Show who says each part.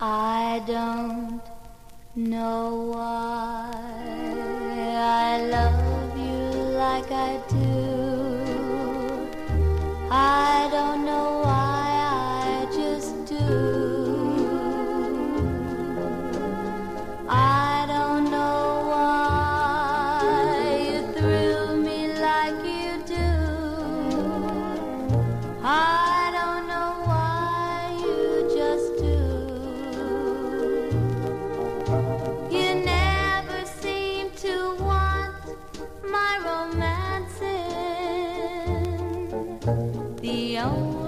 Speaker 1: I don't know why I love you like I do. 哦。